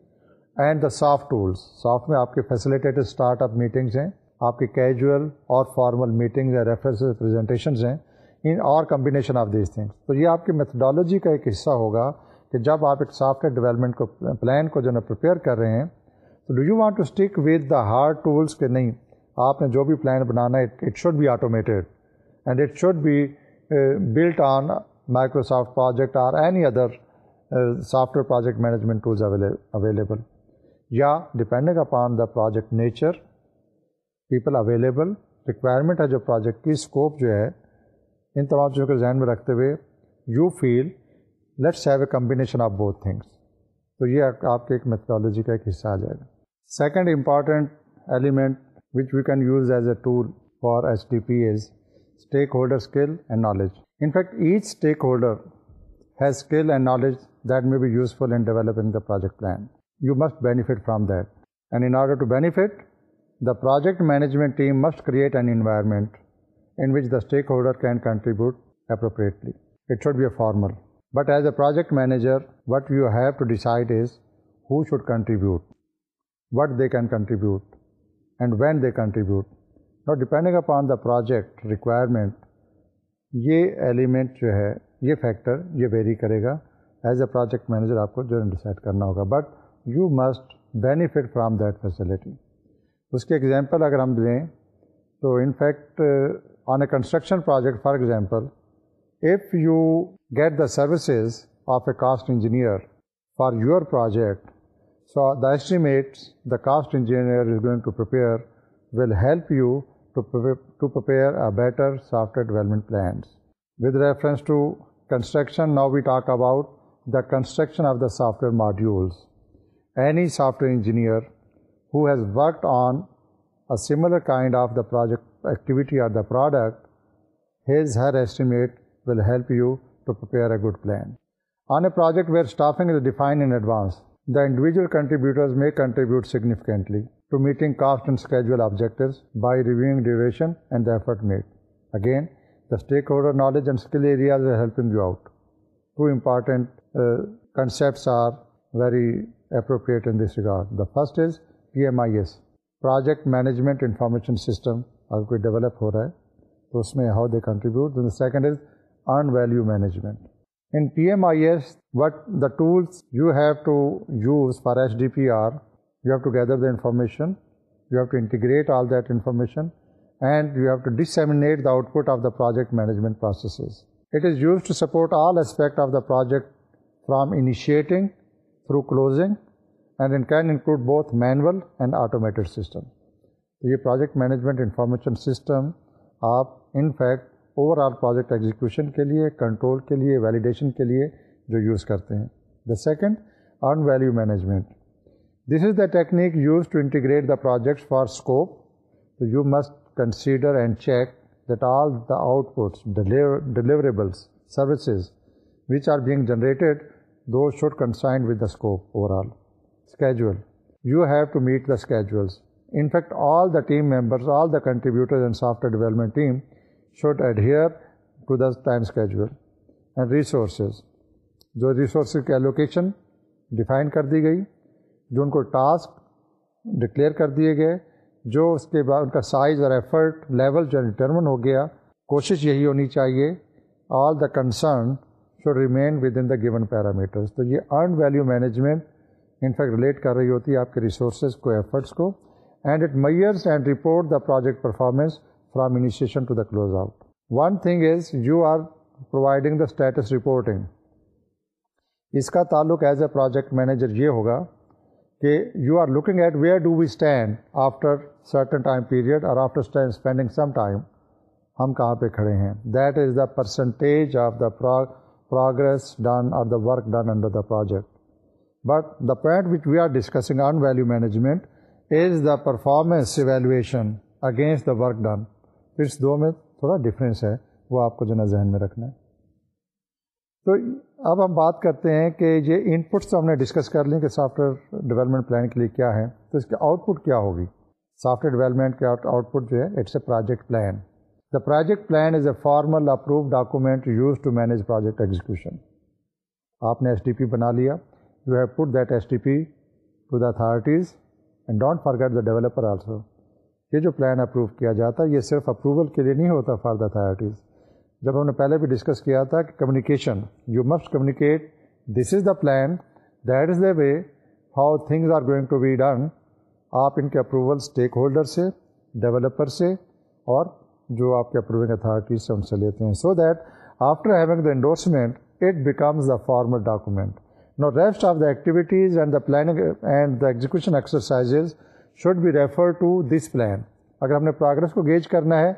and the soft tools software آپ کے فیسلیٹیڈ اسٹارٹ اپ میٹنگز ہیں آپ کے کیجوئل اور فارمل میٹنگز پریزنٹیشنز ہیں ان اور کمبینیشن آف دیز تھنگس تو یہ آپ کی میتھڈالوجی کا ایک حصہ ہوگا کہ جب آپ ایک سافٹ ویئر ڈیولپمنٹ کو پلان کو جو ہے نا پریپیئر کر رہے ہیں تو do you want to stick with the hard tools کہ نہیں آپ نے جو بھی پلان بنانا ہے it should be automated and it should be built on Microsoft project or any other software project management tools available یا depending upon the project nature people available requirement ہے جو پروجیکٹ کی scope جو ہے ان تمام چیزوں کے ذہن میں رکھتے ہوئے you feel let's have a combination of بہت تھنگس تو یہ آپ کے ایک میتھڈالوجی کا ایک حصہ آ جائے گا Second important element which we can use as a tool for HDP is stakeholder skill and knowledge. In fact, each stakeholder has skill and knowledge that may be useful in developing the project plan. You must benefit from that. And in order to benefit, the project management team must create an environment in which the stakeholder can contribute appropriately. It should be a formal. But as a project manager, what you have to decide is who should contribute. What they can contribute and when they contribute نا depending up on the project requirement یہ element جو ہے یہ factor یہ vary کرے گا as a project manager آپ کو جو جوائڈ کرنا ہوگا but you must benefit from that facility اس کے ایگزامپل اگر ہم دیں تو in fact on a construction project for example if you get the services of a cost engineer for your project So the estimates the cost engineer is going to prepare will help you to prepare a better software development plans. With reference to construction, now we talk about the construction of the software modules. Any software engineer who has worked on a similar kind of the project activity or the product, his her estimate will help you to prepare a good plan. On a project where staffing is defined in advance, the individual contributors make contribute significantly to meeting cost and casual objects by reviewing duration and the effort make again the stakeholder knowledge and skill areas helping you out two important concepts are very appropriate in this regard the first is P M I S project management information system اگر کوئی develop ہو رہا ہے تو اس میں how they contribute second is on value management in P M I S what the tools you have to use for H D P are you have to gather the information you have to integrate all that information and you have to disseminate the output of the project management processes it is use to support all aspect of the project from initiating through closing and in can include بہت manual and automated system تو یہ project management information system آپ in fact overall project execution کے لیے control کے لیے validation کے لیے جو یوز کرتے ہیں the second on value management this is the technique use to integrate the projects for scope تو you must consider and check that all the out پٹس deliverables services which are being generated do should consign with the scope overall schedule you have to meet the schedules in fact all the team members all the contributors and software development team should adhere to the time schedule and resources جو resources کی allocation define کر دی گئی جو ان کو task declare کر دیے گئے جو اس کے بعد ان کا سائز اور ایفرٹ لیول جو ڈٹرمن ہو گیا کوشش یہی ہونی چاہیے all the concern should remain within the given parameters تو یہ ارن ویلیو مینجمنٹ انفیکٹ ریلیٹ کر رہی ہوتی ہے آپ کے ریسورسز کو ایفرٹس کو and it measures and report the project performance from initiation to the close out one thing is you are providing the status reporting اس کا تعلق ایز اے پروجیکٹ مینیجر یہ ہوگا کہ you are looking at where do we stand after certain time period اور after spending some time ہم کہاں پہ کھڑے ہیں that is the percentage of the progress done اور the work done under the project but the point which we are discussing on value management is the performance evaluation against the work done اس دو میں تھوڑا difference ہے وہ آپ کو جو ہے ذہن میں رکھنا ہے تو اب ہم بات کرتے ہیں کہ یہ ان پٹس تو ہم نے ڈسکس کر لیں کہ سافٹ ویئر ڈیولپمنٹ پلان کے لیے کیا ہے تو اس کی آؤٹ پٹ کیا ہوگی سافٹ ویئر ڈیولپمنٹ کے آؤٹ پٹ جو ہے it's a project plan the project plan is a formal approve document use to manage project execution آپ نے ایس ڈی پی بنا لیا you have put that S D P to the authorities and don't forget the developer also یہ جو plan approve کیا جاتا ہے یہ صرف اپروول کے لیے نہیں ہوتا فار دا اتھارٹیز جب ہم نے پہلے بھی ڈسکس کیا تھا کہ communication you must communicate this is the plan that is the way how things are going to be done آپ ان کے اپروول اسٹیک ہولڈر سے ڈیولپر سے اور جو آپ کے اپروونگ اتھارٹیز سے ان سے لیتے ہیں so that after having the endorsement it becomes the formal document now rest of the activities and the planning and the execution exercise should be refer to this plan اگر ہم نے progress کو gauge کرنا ہے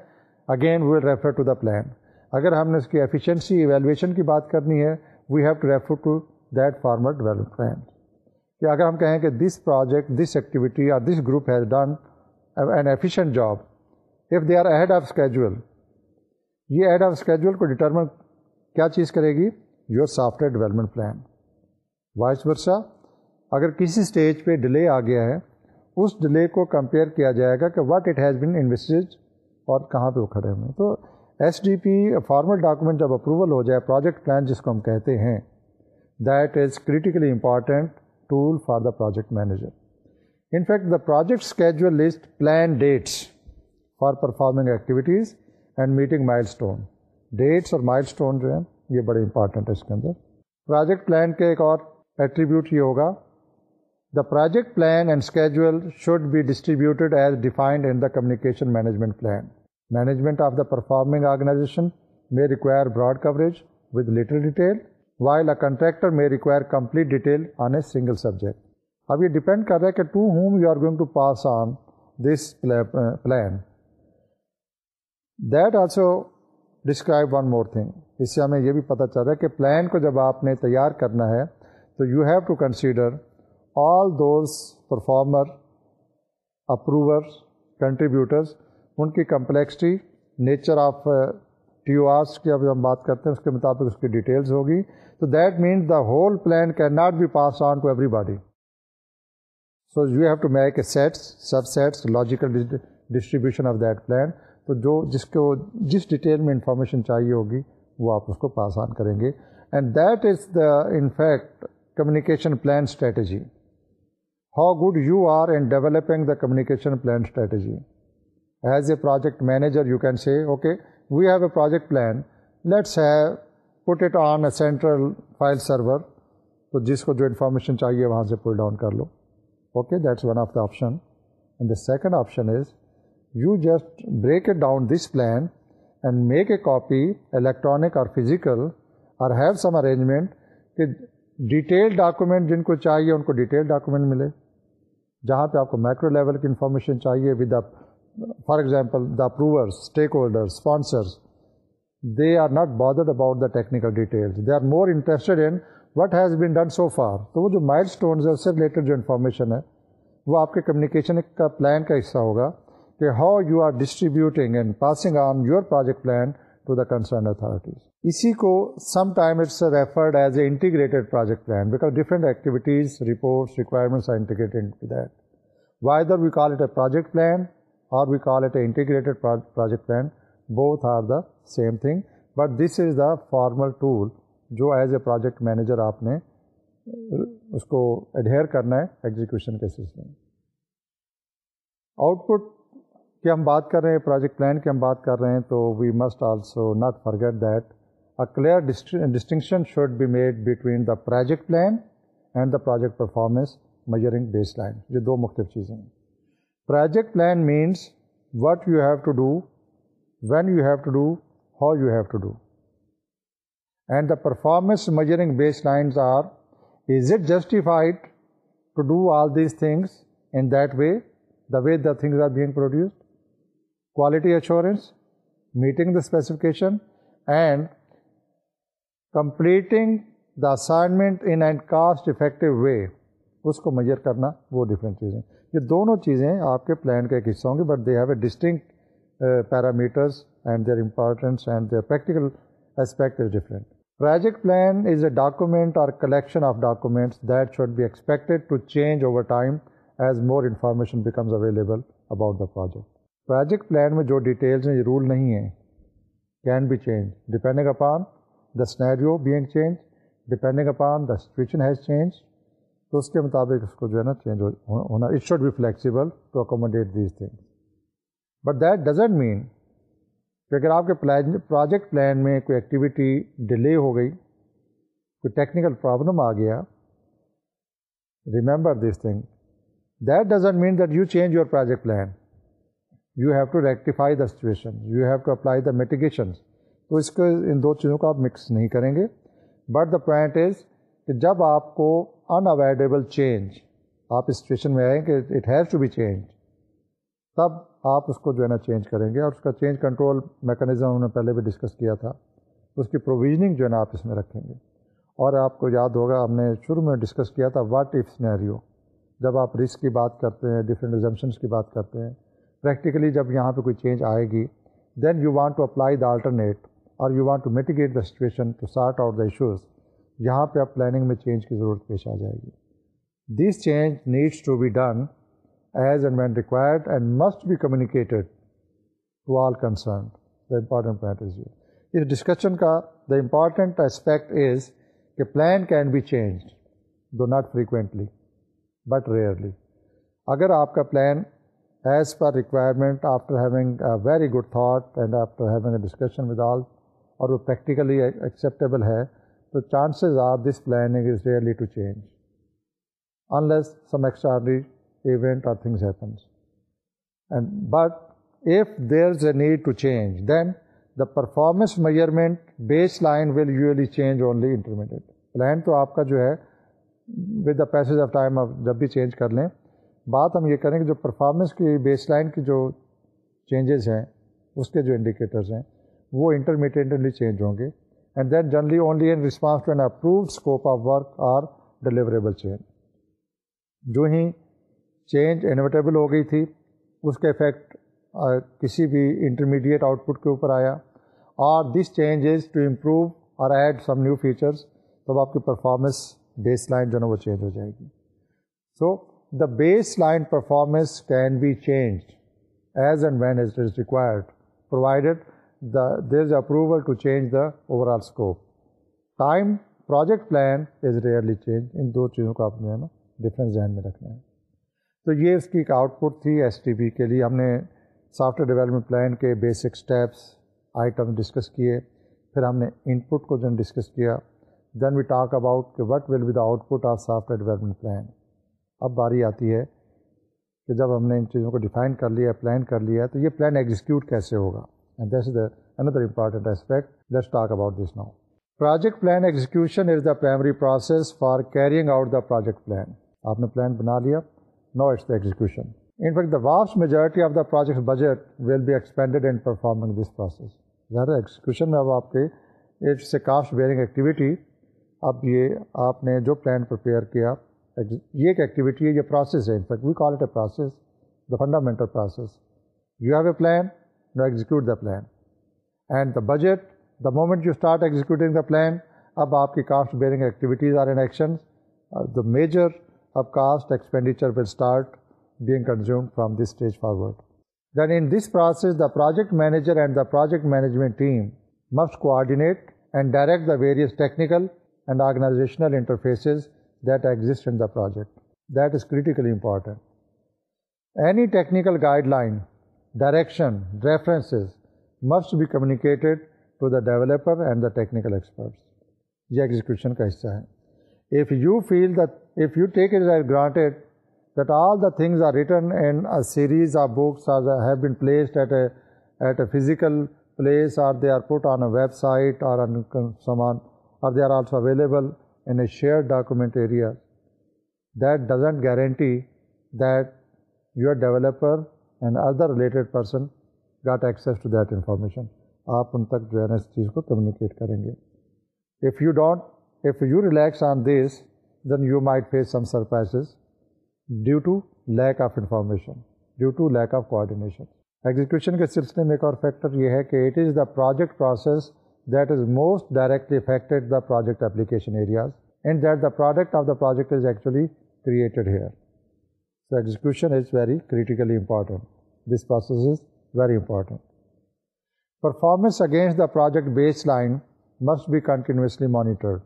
again we'll refer to the plan اگر ہم نے اس کی ایفیشنسی ایویلویشن کی بات کرنی ہے we have to refer to that former development plan کہ اگر ہم کہیں کہ دس پروجیکٹ دس ایکٹیویٹی اور this group has done an efficient job if they are head of schedule یہ ایڈ آف اسکیجول کو ڈیٹرمن کیا چیز کرے گی your software development plan voice ورثہ اگر کسی اسٹیج پہ ڈیلے آ گیا ہے اس ڈیلے کو کمپیئر کیا جائے گا کہ what it has been invested اور کہاں پہ وہ کھڑے ہیں تو S D P formal document جب اپروول ہو جائے پروجیکٹ پلان جس کو ہم کہتے ہیں that is critically important tool for the project manager in fact the project schedule list plan dates for performing activities and meeting milestone dates اور milestone جو ہیں یہ بڑے امپارٹنٹ ہے اس کے اندر پروجیکٹ پلان کے ایک اور ایٹریبیوٹ یہ ہوگا the project plan and schedule should be distributed as defined in the communication management plan management of the performing organization may require broad coverage with little detail while a contractor may require complete detail on a single subject اب یہ depend کر رہا ہے کہ to whom you are going to pass on this plan that also describe one more thing اس سے ہمیں یہ بھی پتہ چل رہا ہے کہ پلان کو جب آپ نے تیار کرنا ہے تو you have to consider all those performer approver contributors ان کی کمپلیکسٹی نیچر آف ٹیو آرس کی اب ہم بات کرتے ہیں اس کے مطابق اس کی ڈیٹیلز ہوگی تو that means the whole plan can not be pass on to everybody so you have to make a sets subsets logical distribution of that plan تو جو جس کو جس ڈیٹیل میں انفارمیشن چاہیے ہوگی وہ آپ اس کو پاس آن کریں گے and that is the in fact communication plan strategy how good you are in developing the communication plan strategy as a project manager you can say okay we have a project plan let's have put it on a central file server تو جس کو جو information چاہیے وہاں سے pull down کر لو okay that's one of the option and the second option is you just break a down this plan and make a copy electronic اور فزیکل اور ہیو سم ارینجمنٹ کہ ڈیٹیل ڈاکومنٹ جن کو چاہیے ان کو ڈیٹیل ڈاکومنٹ ملے جہاں پہ آپ کو مائکرو لیول کی انفارمیشن چاہیے with up for example the approvers stakeholder sponsor they are not bother about the technical detail they are more interested in what has been done so for تو وہ جو milestones اس سے related جو information ہے وہ آپ کے کمیونیکیشن کا پلان کا حصہ ہوگا کہ how you are distributing and passing on your project plan to the concern authorities اسی کو some time it's referred as a integrated project plan because different activities reports requirements that whether we call it a project plan or we call it a integrated project plan both are the same thing but this is the formal tool جو as a project manager آپ نے اس کو adhere کرنا ہے execution کے سلسلے میں آؤٹ پٹ کی ہم بات کر رہے ہیں پروجیکٹ پلان کی ہم بات کر رہے ہیں تو we must also not forget that a clear distinction should be made between the project plan and the project performance measuring baseline یہ دو مختلف چیزیں ہیں Project plan means what you have to do, when you have to do, how you have to do. And the performance measuring baselines are, is it justified to do all these things in that way the things are being produced, quality assurance, meeting the specification, and completing the assignment in a cost effective way. اس کو mayor کرنا وہ different چیزیں یہ دونوں چیزیں آپ کے plan کا ایک حصہ ہوں گے but they have a distinct parameters and their importance and their practical aspect is different project plan is a document or collection of documents that should be expected to change over time as more information becomes available about the project project plan میں جو details ہیں یہ rule نہیں ہیں can be change depending upon the سنو being change depending upon the situation has change تو اس کے مطابق اس کو جو ہے نا چینج ہونا it should be flexible to accommodate these things but that doesn't mean کہ اگر آپ کے پلان پروجیکٹ پلان میں کوئی ایکٹیویٹی ڈیلے ہو گئی کوئی ٹیکنیکل پرابلم آ گیا remember this thing that doesn't mean that you change your project plan you have to rectify the situation you have to apply the mitigations تو اس کو ان دو چیزوں کو آپ مکس نہیں کریں گے بٹ دا پوائنٹ از کہ جب آپ کو ان اوائڈیبل چینج آپ اس سچویشن میں آئیں کہ it has to be change تب آپ اس کو جو ہے نا چینج کریں گے اور اس کا چینج کنٹرول میکانزم ہم نے پہلے بھی ڈسکس کیا تھا اس کی پروویژنگ جو ہے نا آپ اس میں رکھیں گے اور آپ کو یاد ہوگا ہم نے شروع میں ڈسکس کیا تھا واٹ ایف سنیریو جب آپ رسک کی بات کرتے ہیں ڈفرینٹ ایگزمپشنس کی بات کرتے ہیں پریکٹیکلی جب یہاں پہ کوئی چینج آئے گی then you want to apply the alternate or you want to mitigate the situation to sort out the issues یہاں پہ آپ پلاننگ میں چینج کی ضرورت پیش آ جائے گی this change needs to be done as and when required and must be communicated to all concern the important point is you اس ڈسکشن کا دا امپارٹنٹ اسپیکٹ از کہ plan can be change though not frequently but rarely اگر آپ کا plan as per requirement after having a very good thought and after having a discussion with all اور وہ practically acceptable ہے تو chances are this planning is rarely to change unless less some extraordinary event or things happens and but if there is a need to change then the performance measurement baseline will you change only intermediate plan تو آپ کا جو ہے with the pieces of time آپ جب بھی change کر لیں بات ہم یہ کریں کہ جو پرفارمنس کی بیس لائن کی جو چینجز ہیں اس کے جو انڈیکیٹرز ہیں وہ انٹرمیڈیٹلی چینج ہوں گے and then in only in response approved scope of work or deliverable change جو ہی چینج انویٹیبل ہو گئی تھی اس کا افیکٹ کسی بھی انٹرمیڈیٹ آؤٹ پٹ کے اوپر آیا اور this change is to improve or add some new features تب آپ کی پرفارمنس بیس لائن جو ہے نا وہ چینج ہو جائے گی so the baseline performance can be change as and when it is required provided the there is approval to change the overall scope time project plan is rarely change ان دو چیزوں کا اپنے different ذہن میں رکھنا ہے تو یہ اس کی ایک آؤٹ پٹ تھی ایس ٹی بی کے لیے ہم نے سافٹ ویئر ڈیولپمنٹ پلان کے بیسک اسٹیپس آئٹم ڈسکس کیے پھر ہم نے انپٹ کو ڈسکس کیا دین وی ٹاک اباؤٹ کہ what will we the output of software development plan اب باری آتی ہے کہ جب ہم نے ان چیزوں کو ڈیفائن کر لیا پلان کر لیا تو یہ پلان ایگزیکیوٹ کیسے ہوگا and this is the another important aspect talk about this now project plan execution is the primary process for carrying out the project plan آپ نے پلان بنا لیا ناگزیکوشن in fact the vast majority of the the the the the project budget will be expended and performing this process execution میں اب آپ کے it's a cost bearing activity اب یہ آپ نے جو پلان پرپیئر کیا یہ ایک ایکٹیویٹی ہے یہ پروسیس ہے in fact we call it a process the fundamental process you have a plan Now execute the plan. And the budget, the moment you start executing the plan, ab aapki cost bearing activities are in action. Uh, the major of cost expenditure will start being consumed from this stage forward. Then in this process, the project manager and the project management team must coordinate and direct the various technical and organizational interfaces that exist in the project. That is critically important. Any technical guideline direction references must be communicated to the developer and the technical یہ execution کا حصہ ہے if you feel that if you take is granted that all the things are written and series of بکسیکل place or they are put on website سامان or they are also available in a share document area that doesn't guarantee that you are developer and other related person got access to that information آپ ان تک جو ہے نا اس چیز کو communicate کریں گے if you don't if you relax on this then you might face some surprises due to lack of information due to lack of coordination execution کے سلسلے میں ایک اور فیکٹر یہ ہے کہ it is the project process that is most directly affected the project application areas and that the product of the project is actually created here so execution is very critically important this process is very important performance against the project baseline must be continuously monitored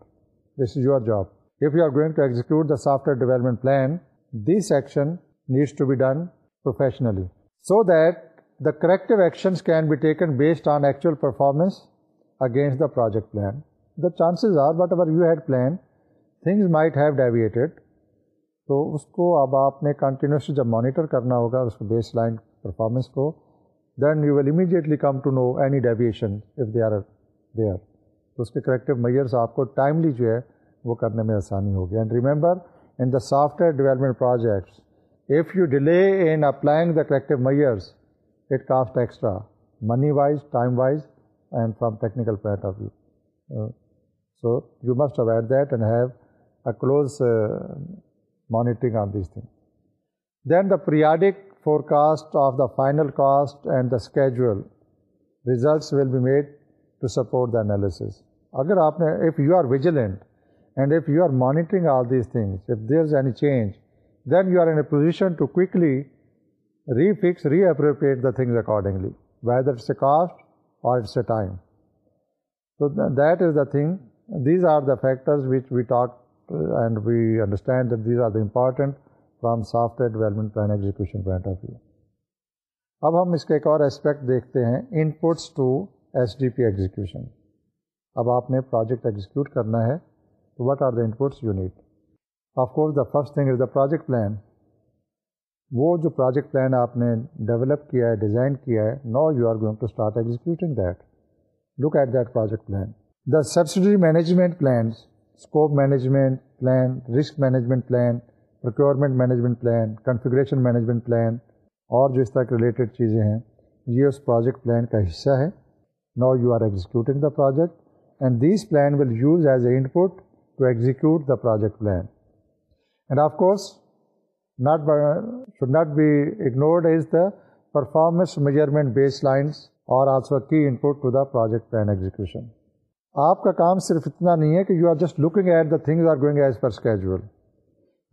this is your job if you are going to execute the software development plan this action needs to be done professionally so that the correct actions can be taken based on actual performance against the project plan the chances are but over you head plan things might have deviated تو اس کو اب آپ نے continuously جب monitor کرنا ہوگا اس کو بیس لائن پرفارمنس کو then you will immediately come to know any deviation if they are they are اس کے کریکٹیو میئرس آپ کو ٹائملی جو ہے وہ کرنے میں آسانی ہوگی and remember in the software development projects if you delay in applying the corrective measures it cost extra money wise time wise and from technical point of view so you must aware that and have a close monitoring on these thing then the periodic forecast of the final cost and the schedule. Results will be made to support the analysis. If you are vigilant and if you are monitoring all these things, if there is any change, then you are in a position to quickly refix, reappropriate the things accordingly, whether it's a cost or it's a time. So that is the thing. These are the factors which we talked uh, and we understand that these are the important from software development plan execution point of view اب ہم اس کا ایک اور aspect دیکھتے ہیں inputs to S D P execution اب آپ نے پروجیکٹ ایگزیکیوٹ کرنا ہے تو what are the inputs you need of course the first thing is the project plan وہ جو پروجیکٹ پلان آپ نے ڈیولپ کیا ہے ڈیزائن کیا ہے now you are going to start executing that look at that project plan the subsidy management plans scope management plan risk management plan procurement management plan configuration management plan اور جو اس طرح کے related چیزیں ہیں یہ اس پروجیکٹ پلان کا حصہ ہے نا you are executing the project and this plan will use as a input to execute the project plan and of course not should not be ignored is the performance measurement baselines اور also key input to the project plan execution آپ کا کام صرف اتنا نہیں ہے کہ you are just looking at the things are going as per schedule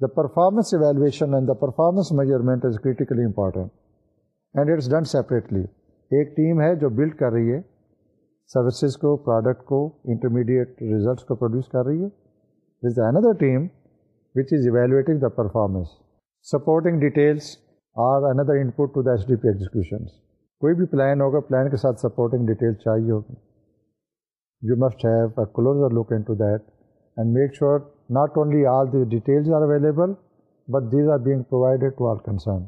the performance evaluation and the performance measurement is critically important and it's done separately ایک team ہے جو بلڈ کر رہی ہے سروسز کو پروڈکٹ کو انٹرمیڈیٹ ریزلٹس کو produce کر رہی ہے is another team which is evaluating the performance supporting details are another input to the S D P executions کوئی بھی پلان ہوگا پلان کے ساتھ سپورٹنگ ڈیٹیل چاہیے ہوگی you must have a closer look into that and make sure not only all the details are available but these are being provided to all concern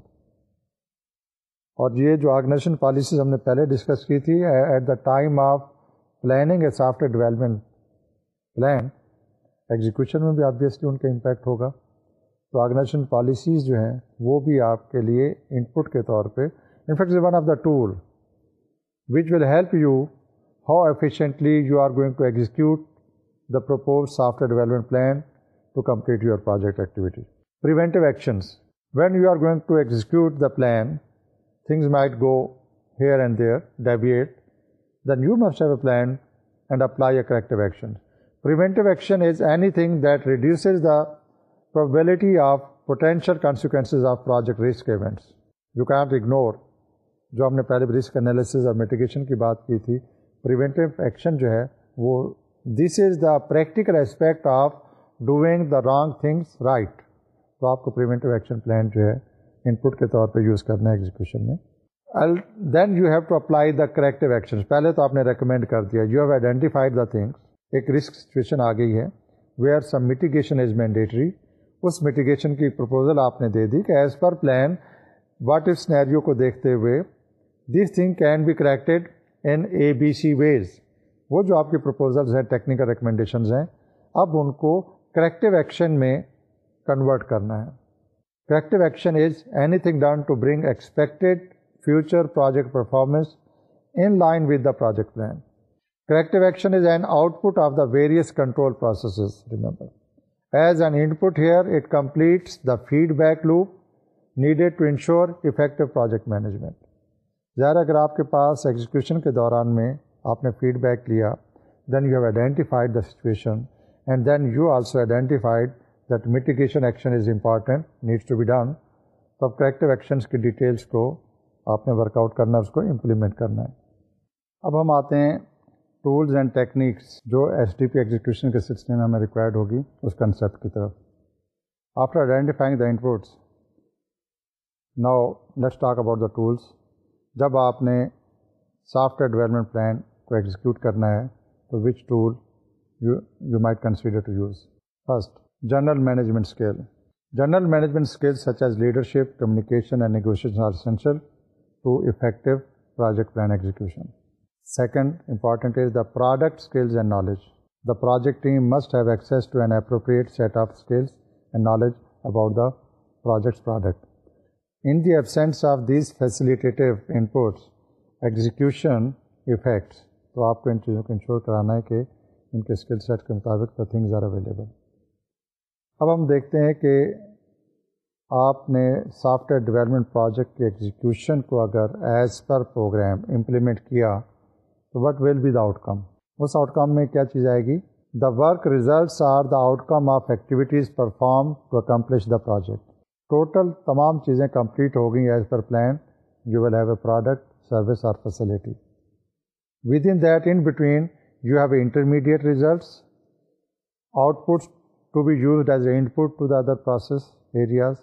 اور یہ جو organization policies ہم نے پہلے discuss کی تھی at the time of planning a software development plan execution میں بھی آبویسلی ان کا امپیکٹ ہوگا تو آرگنیشن پالیسیز جو ہیں وہ بھی آپ کے لیے ان پٹ کے طور پہ in fact one of the tool which will help you how efficiently you are going to execute the purpose software development plan to complete project activity. Project activity preventive actions when you are going to plan, the plan things might go here and there you must have a plan and apply a corrective action preventive action is anything that reduces the of of potential consequences of project risk events you can't ignore جو ہم نے پہلے risk analysis اور mitigation کی بات کی تھی preventive action جو ہے وہ this is the practical aspect of doing the wrong things right تو آپ کو پریونٹیو ایکشن پلان جو ہے ان پٹ کے طور پہ یوز کرنا ہے ایگزیکیوشن میں then you have to apply the corrective action پہلے تو آپ نے ریکمینڈ کر دیا you have identified the things ایک رسک سچویشن آ گئی ہے سم میٹیگیشن از مینڈیٹری اس میٹیگیشن کی پرپوزل آپ نے دے دی کہ as per plan what scenario کو دیکھتے ہوئے this thing can be corrected in A B C ways وہ جو آپ کے پرپوزلز ہیں ٹیکنیکل ریکمنڈیشنز ہیں اب ان کو کریکٹیو ایکشن میں کنورٹ کرنا ہے corrective action is anything done to bring expected future project performance in line with the project plan corrective action is an output of the various control processes remember as an input here it completes the feedback loop needed to ensure effective project management ظاہر اگر آپ کے پاس execution کے دوران میں آپ نے feedback لیا then you have identified the situation and then you also identified that mitigation action is important needs to be done تو اب کریکٹو ایکشنس کی ڈیٹیلس کو آپ نے ورک آؤٹ کرنا ہے اس کو امپلیمنٹ کرنا ہے اب ہم آتے ہیں ٹولز اینڈ ٹیکنیکس جو ایس ڈی پی ایگزیکشن کے سلسلے میں ہمیں ریکوائرڈ ہوگی اس کنسیپٹ کی طرف after identifying the inputs now let's talk about the tools جب آپ نے سافٹ ویئر ڈیولپمنٹ پلان کو ایگزیکیوٹ کرنا ہے تو which tool you you might consider to use first general management skill general management skills such as leadership communication and negotiation are essential to effective project plan execution second important is the product skills and knowledge the project team must have access to an appropriate set of skills and knowledge about the projects product in the absence of these facilitative inputs execution affect تو آپ کو ان چیزوں کو ensure کرانا ہے کہ ان کے اسکل سیٹ کے مطابق دا تھنگز آر اویلیبل اب ہم دیکھتے ہیں کہ آپ نے سافٹ ویئر ڈیولپمنٹ پروجیکٹ کے ایگزیکیوشن کو اگر ایز پر پروگرام امپلیمنٹ کیا تو what will be the outcome اس آؤٹ کم میں کیا چیز آئے گی the work results are the outcome of activities perform to accomplish the project total تمام چیزیں کمپلیٹ ہو گئیں as per plan you will have a product service or facility within that in between you have a intermediate results out پٹس to be used as a input to the other process areas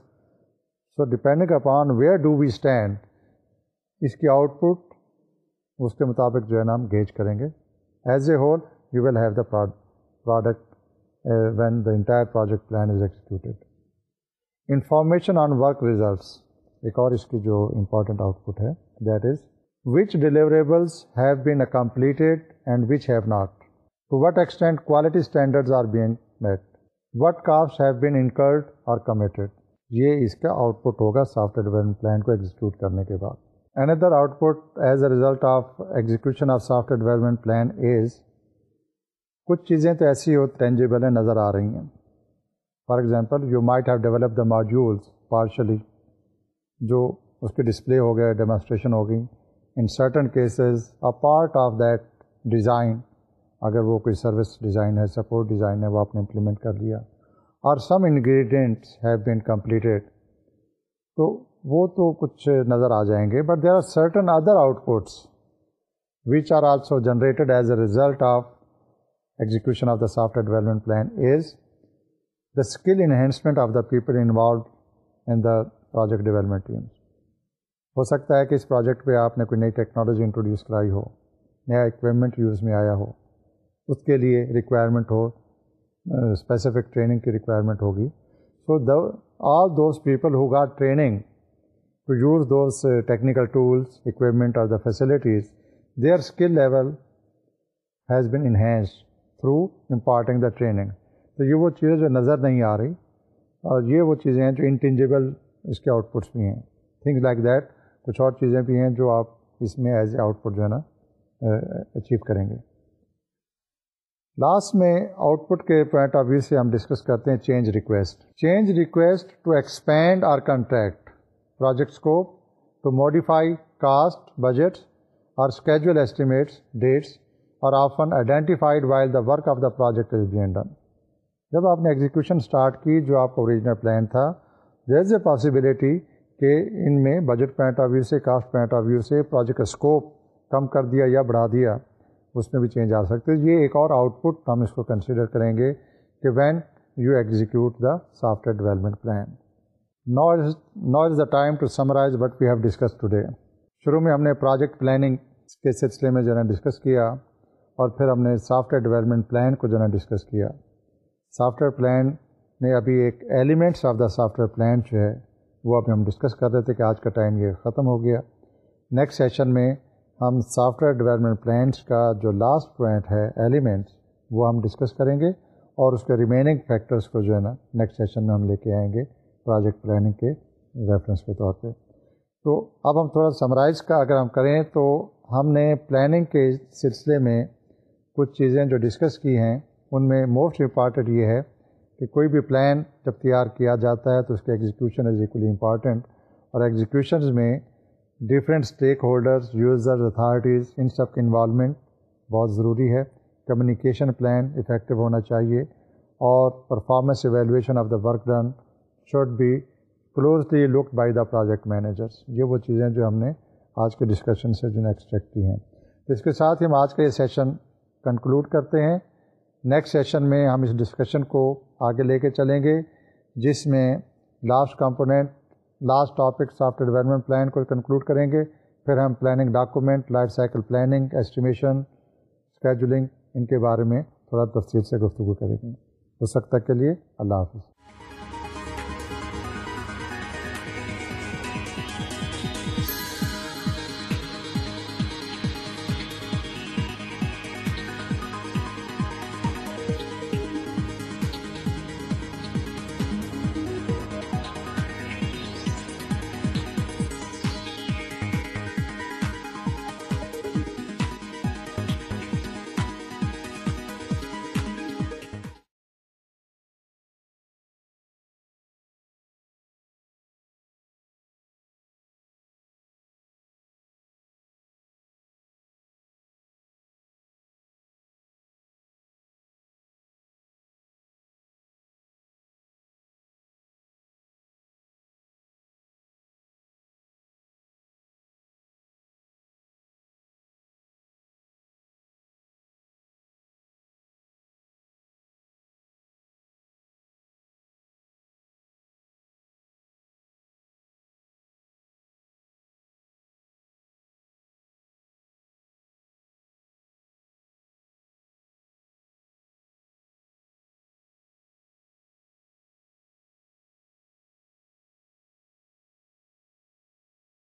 so stand, upon where do stand اس کی output اس کے مطابق جو ہے نا ہم gauge کریں گے as a whole you will have the product when the entire project plan is executed information on work results ایک اور اس کی جو امپارٹنٹ آؤٹ پٹ ہے that is which have have been and which and which have not to what extent quality being met met what have have been incurred اور یہ اس کا آؤٹ پٹ ہوگا سافٹ ویئر ڈیولپمنٹ پلان کو execute کرنے کے بعد N other output as a result of execution of software development plan is کچھ چیزیں تو ایسی ہو ٹینجیبل ہیں نظر آ رہی ہیں for example you might have develop the modules partially جو اس کے ڈسپلے ہو گئے ڈیمانسٹریشن ہو گئی in certain cases a part of that design اگر وہ کوئی سروس ڈیزائن ہے سپورٹ ڈیزائن ہے وہ آپ نے امپلیمنٹ کر لیا اور some ingredients have been completed تو وہ تو کچھ نظر آ جائیں گے but there are certain other outputs which are also generated as a result of execution of the software development plan is the skill enhancement of the people involved in the project development teams ہو سکتا ہے کہ اس project پہ آپ نے کوئی نئی technology introduce کرائی ہو نیا اکوپمنٹ یوز میں آیا ہو اس کے لیے ریکوائرمنٹ ہو اسپیسیفک ٹریننگ کی ریکوائرمنٹ ہوگی so the all those people who got training to use those technical tools equipment اور the facilities their skill level has been enhance through imparting the training تو یہ وہ چیزیں جو نظر نہیں آ رہی اور یہ وہ چیزیں ہیں جو انٹینجیبل اس کے آؤٹ پٹس بھی ہیں تھنگس لائک دیٹ کچھ اور چیزیں بھی ہیں جو آپ اس میں ایز اے آؤٹ پٹ جو ہے نا اچیو کریں گے لاسٹ میں آؤٹ پٹ کے پوائنٹ آف ویو سے ہم ڈسکس کرتے ہیں change request change request to expand or contract project scope to modify cost budget اور اسکیجول ایسٹیمیٹس ڈیٹس اور often identified while the work of the project is been done جب آپ نے execution start کی جو آپ کا اوریجنل پلان تھا دیر از اے پاسبلٹی کہ ان میں بجٹ پوائنٹ آف ویو سے کاسٹ پوائنٹ آف ویو سے پروجیکٹ کا اسکوپ کم کر دیا یا بڑھا دیا اس میں بھی چینج آ سکتے یہ ایک اور آؤٹ پٹ ہم اس کو کنسیڈر کریں گے کہ when you execute the software development plan now is now is the time to summarize but we have discuss today شروع میں ہم نے پروجیکٹ پلاننگ کے سلسلے میں جو ہے نا ڈسکس کیا اور پھر ہم نے سافٹ ویئر ڈیولپمنٹ پلان کو جو ہے نا ڈسکس کیا سافٹ ویئر پلان نے ابھی ایک elements of the software plan جو ہے وہ ابھی ہم ڈسکس کر رہے تھے کہ آج کا ٹائم یہ ختم ہو گیا نیکسٹ سیشن میں ہم سافٹ ویئر ڈیولپمنٹ پلانس کا جو لاسٹ پوائنٹ ہے ایلیمنٹس وہ ہم ڈسکس کریں گے اور اس کے ریمیننگ فیکٹرس کو جو ہے نا نیکسٹ سیشن میں ہم لے کے آئیں گے پروجیکٹ پلاننگ کے ریفرنس کے طور پہ تو اب ہم تھوڑا سمرائز کا اگر ہم کریں تو ہم نے پلاننگ کے سلسلے میں کچھ چیزیں جو ڈسکس کی ہیں ان میں موسٹ امپارٹنٹ یہ ہے کہ کوئی بھی پلان جب تیار کیا جاتا ہے تو اس کے ایگزیکیوشن از ایکولی امپارٹنٹ اور ایگزیکیوشنز میں different stakeholders users authorities ان سب کے انوالومنٹ بہت ضروری ہے کمیونیکیشن پلان افیکٹو ہونا چاہیے اور performance evaluation of the work done should be closely look by the project managers یہ وہ چیزیں جو ہم نے آج کے ڈسکشن سے جو نا کی ہیں اس کے ساتھ ہم آج کا یہ سیشن کنکلوڈ کرتے ہیں نیکسٹ سیشن میں ہم اس ڈسکشن کو آگے لے کے چلیں گے جس میں last component last topic software development plan کو کنکلوڈ کریں گے پھر ہم planning document life cycle planning estimation scheduling ان کے بارے میں تھوڑا تفصیل سے گفتگو کریں گے ہو سکتا کے لیے اللہ حافظ